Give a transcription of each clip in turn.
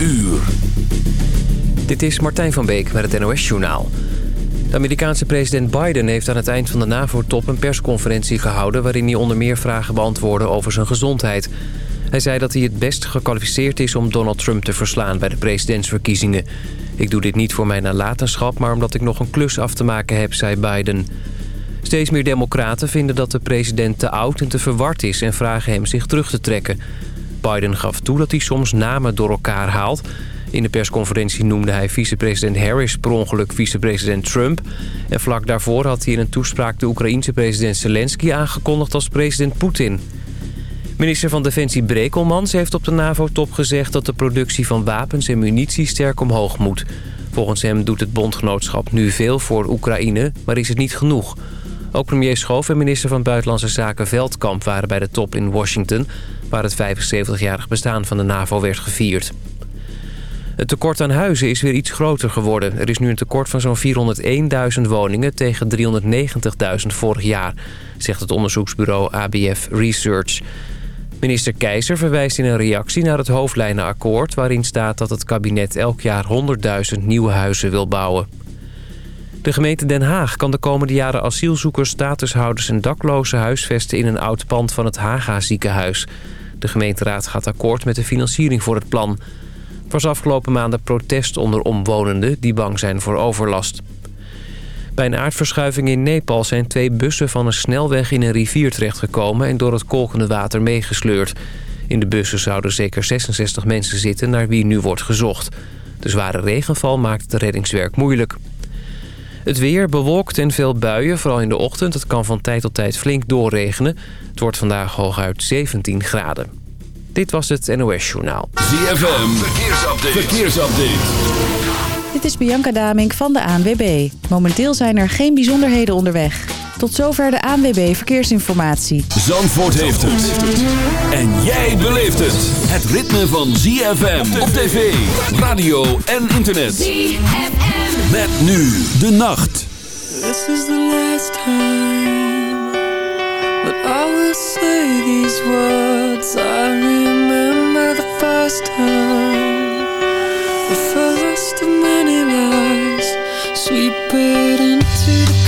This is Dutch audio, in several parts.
uur. Dit is Martijn van Beek met het NOS-journaal. De Amerikaanse president Biden heeft aan het eind van de NAVO-top een persconferentie gehouden... waarin hij onder meer vragen beantwoordde over zijn gezondheid. Hij zei dat hij het best gekwalificeerd is om Donald Trump te verslaan bij de presidentsverkiezingen. Ik doe dit niet voor mijn nalatenschap, maar omdat ik nog een klus af te maken heb, zei Biden. Steeds meer democraten vinden dat de president te oud en te verward is... en vragen hem zich terug te trekken. Biden gaf toe dat hij soms namen door elkaar haalt... In de persconferentie noemde hij vicepresident Harris per ongeluk vicepresident Trump. En vlak daarvoor had hij in een toespraak de Oekraïense president Zelensky aangekondigd als president Poetin. Minister van Defensie Brekelmans heeft op de NAVO-top gezegd dat de productie van wapens en munitie sterk omhoog moet. Volgens hem doet het bondgenootschap nu veel voor Oekraïne, maar is het niet genoeg. Ook premier Schoof en minister van Buitenlandse Zaken Veldkamp waren bij de top in Washington... waar het 75-jarig bestaan van de NAVO werd gevierd. Het tekort aan huizen is weer iets groter geworden. Er is nu een tekort van zo'n 401.000 woningen tegen 390.000 vorig jaar, zegt het onderzoeksbureau ABF Research. Minister Keizer verwijst in een reactie naar het hoofdlijnenakkoord... waarin staat dat het kabinet elk jaar 100.000 nieuwe huizen wil bouwen. De gemeente Den Haag kan de komende jaren asielzoekers, statushouders en daklozen huisvesten in een oud pand van het Haga ziekenhuis. De gemeenteraad gaat akkoord met de financiering voor het plan. Er was afgelopen maanden protest onder omwonenden die bang zijn voor overlast. Bij een aardverschuiving in Nepal zijn twee bussen van een snelweg in een rivier terechtgekomen... en door het kolkende water meegesleurd. In de bussen zouden zeker 66 mensen zitten naar wie nu wordt gezocht. De zware regenval maakt het reddingswerk moeilijk. Het weer bewolkt en veel buien, vooral in de ochtend. Het kan van tijd tot tijd flink doorregenen. Het wordt vandaag hooguit 17 graden. Dit was het NOS Journaal. ZFM, verkeersupdate. verkeersupdate. Dit is Bianca Damink van de ANWB. Momenteel zijn er geen bijzonderheden onderweg. Tot zover de ANWB Verkeersinformatie. Zandvoort heeft het. En jij beleeft het. Het ritme van ZFM op tv, radio en internet. ZFM. Met nu de nacht. This is the last time that I will say these words. I remember the first time. The first of many lies. Sweep it into the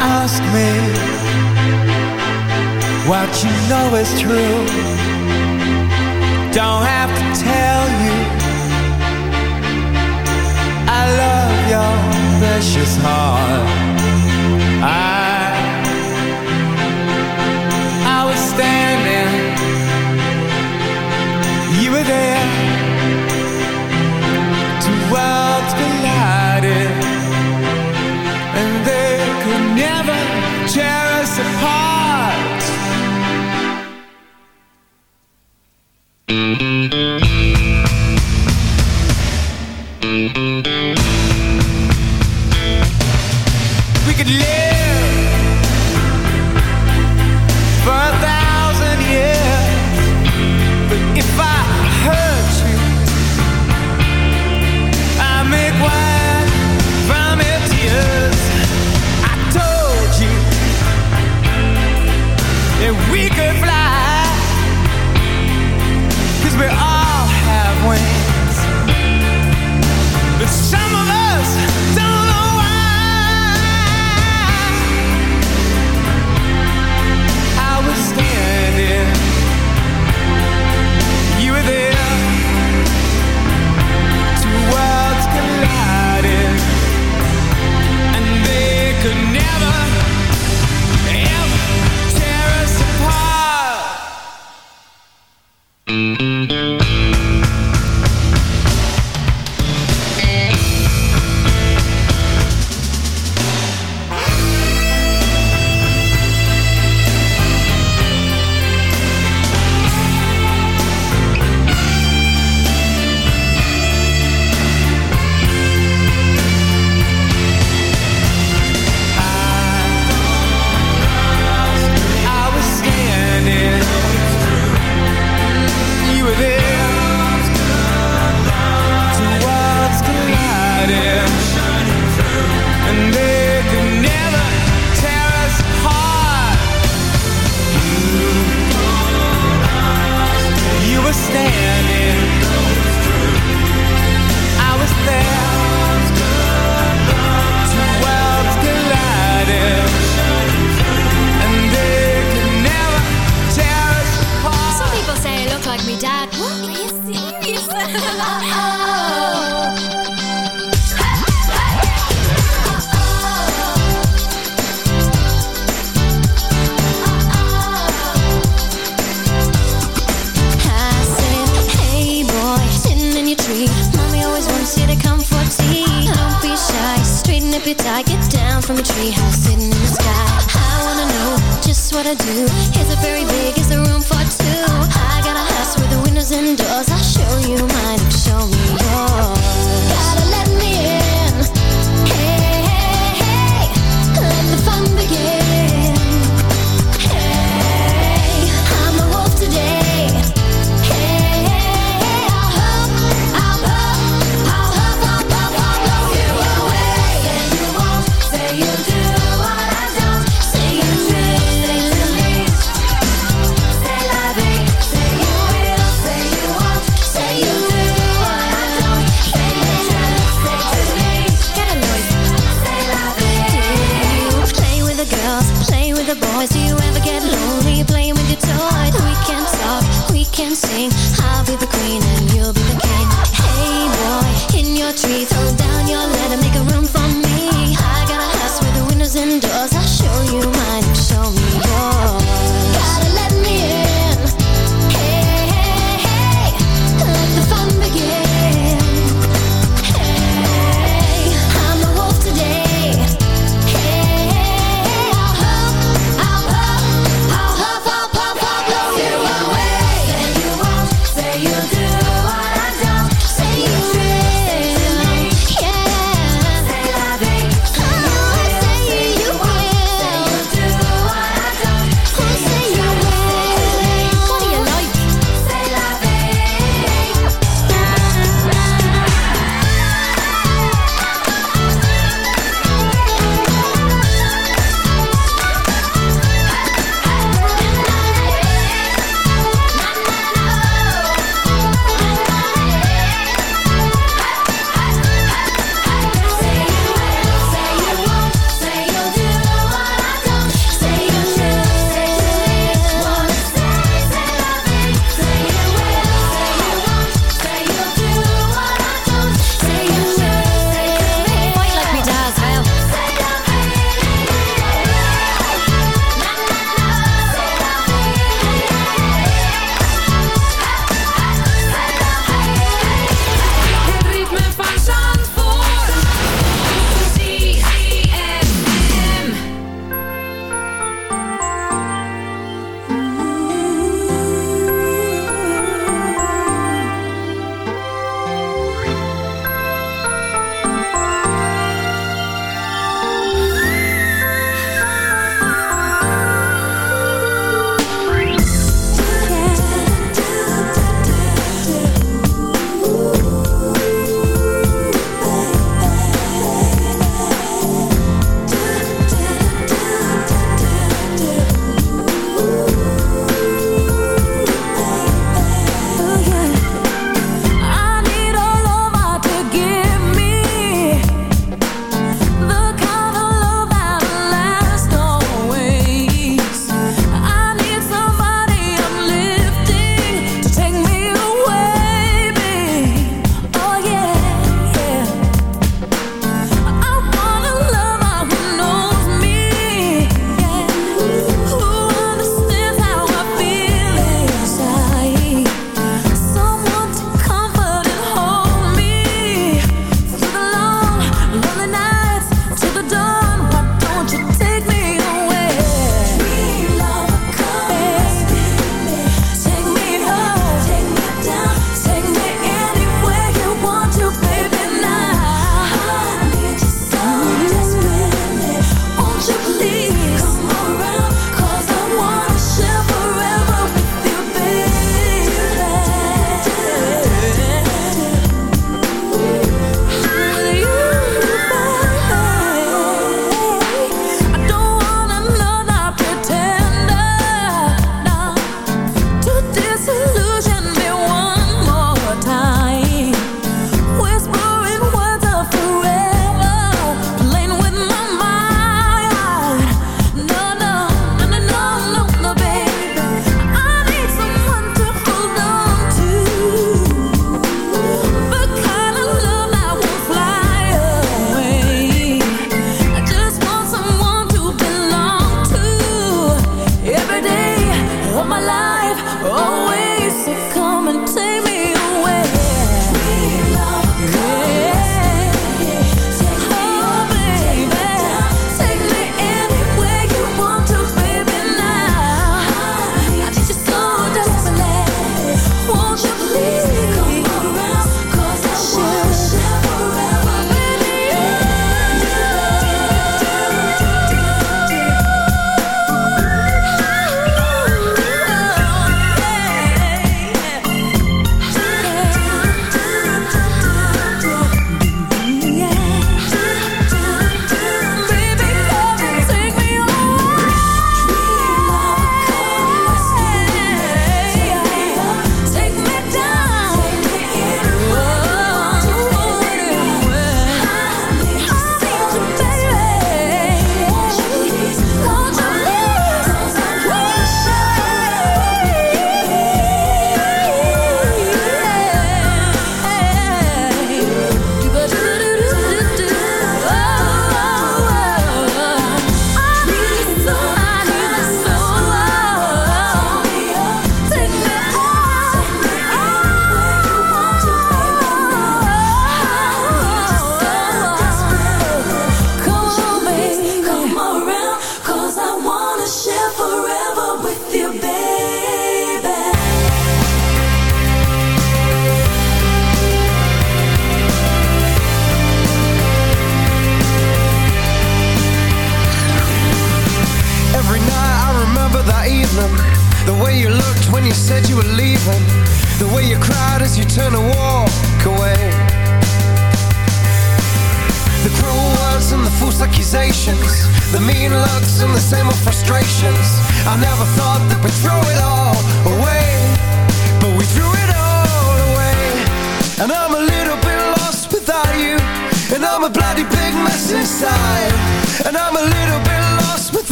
ask me what you know is true. Don't have to tell you I love your precious heart. I I was standing, you were there. tear us apart.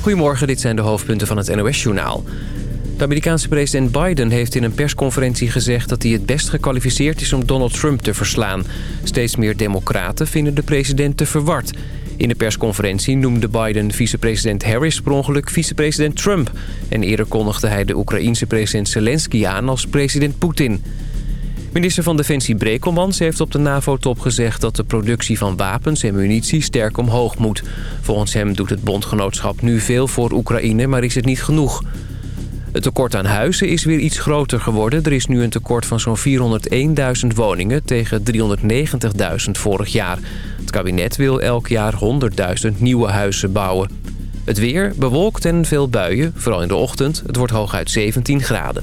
Goedemorgen, dit zijn de hoofdpunten van het NOS-journaal. De Amerikaanse president Biden heeft in een persconferentie gezegd... dat hij het best gekwalificeerd is om Donald Trump te verslaan. Steeds meer democraten vinden de president te verward. In de persconferentie noemde Biden vicepresident Harris per ongeluk vicepresident Trump. En eerder kondigde hij de Oekraïense president Zelensky aan als president Poetin. Minister van Defensie Brekelmans heeft op de NAVO-top gezegd... dat de productie van wapens en munitie sterk omhoog moet. Volgens hem doet het bondgenootschap nu veel voor Oekraïne, maar is het niet genoeg. Het tekort aan huizen is weer iets groter geworden. Er is nu een tekort van zo'n 401.000 woningen tegen 390.000 vorig jaar. Het kabinet wil elk jaar 100.000 nieuwe huizen bouwen. Het weer bewolkt en veel buien, vooral in de ochtend. Het wordt hooguit 17 graden.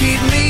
keep me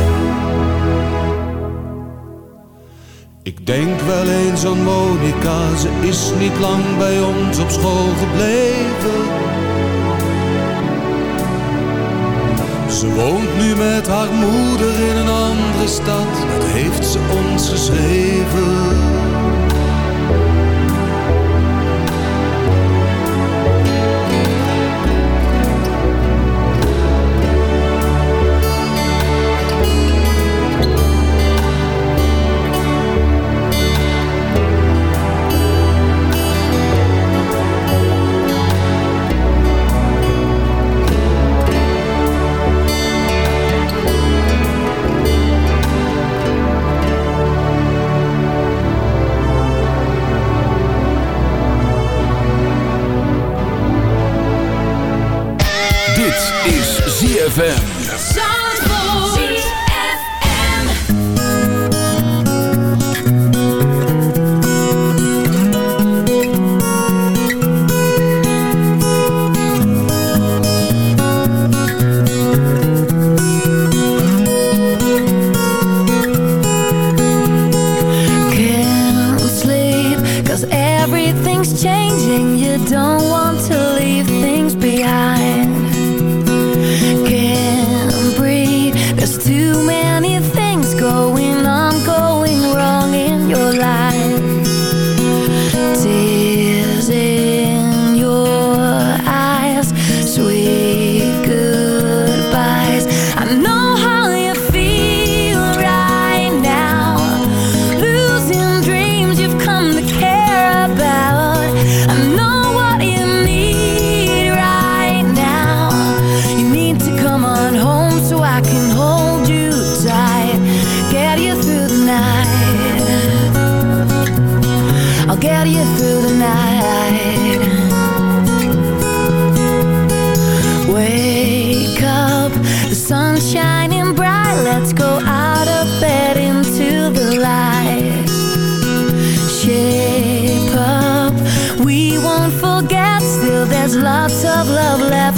Denk wel eens aan Monica, ze is niet lang bij ons op school gebleven. Ze woont nu met haar moeder in een andere stad, dat heeft ze ons geschreven. Sun's shining bright. Let's go out of bed into the light. Shape up, we won't forget. Still, there's lots of love left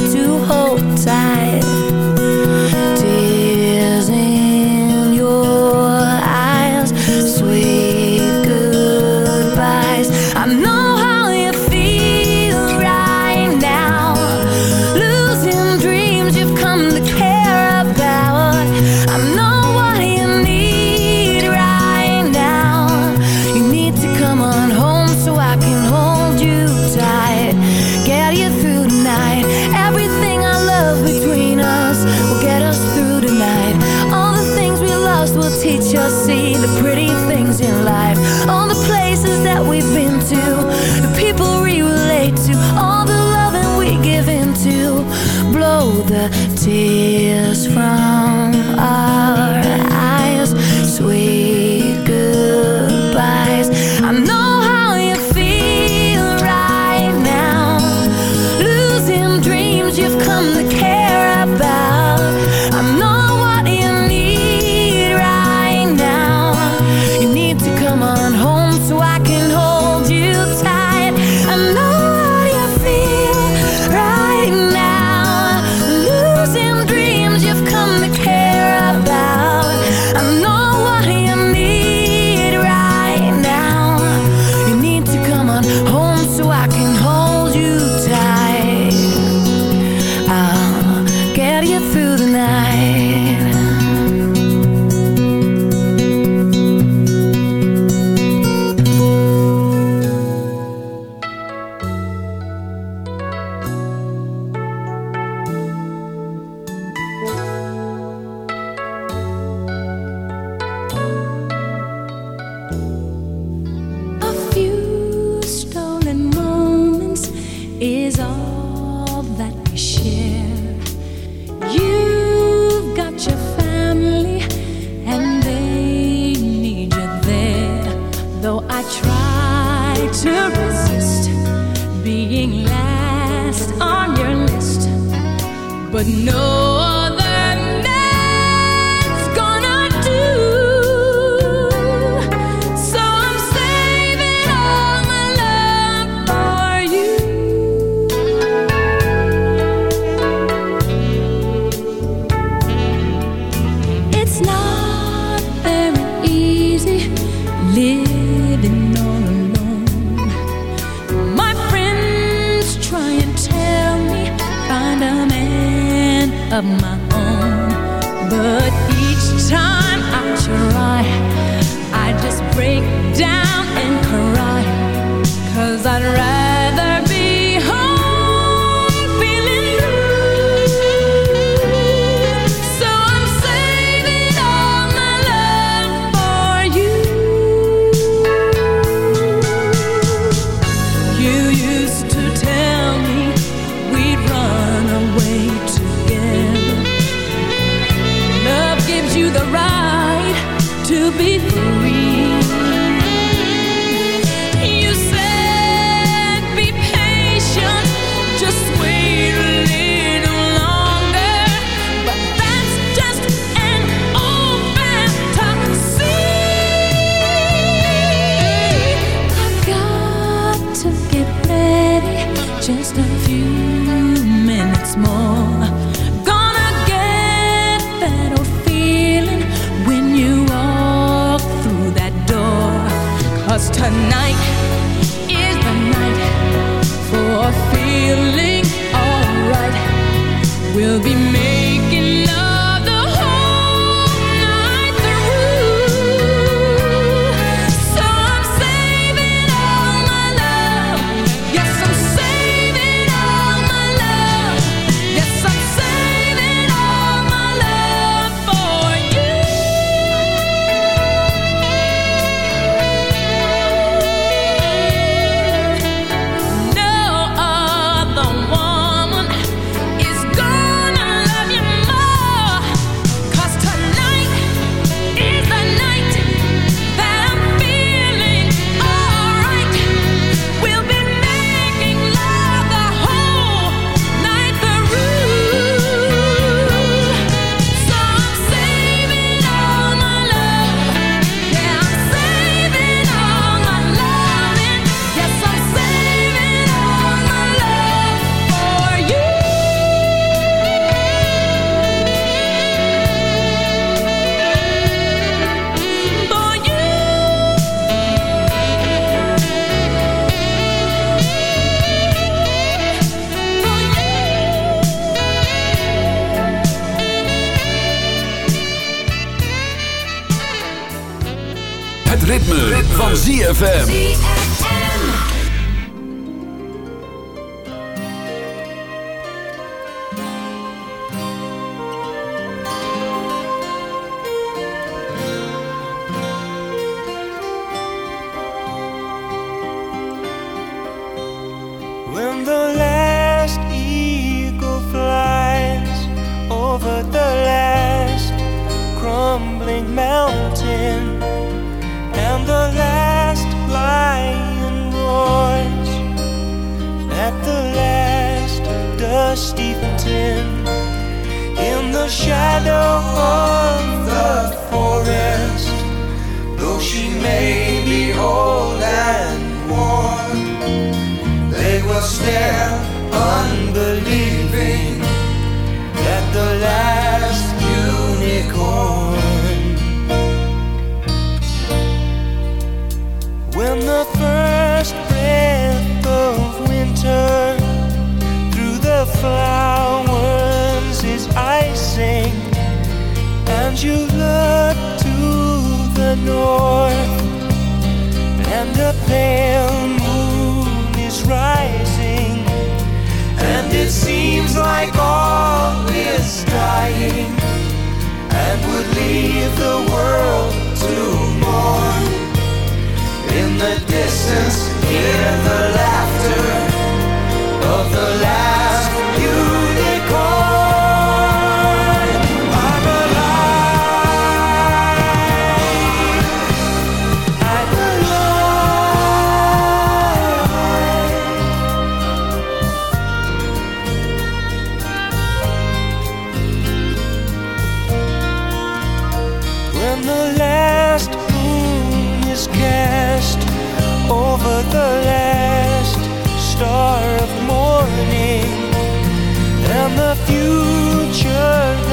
ZFM.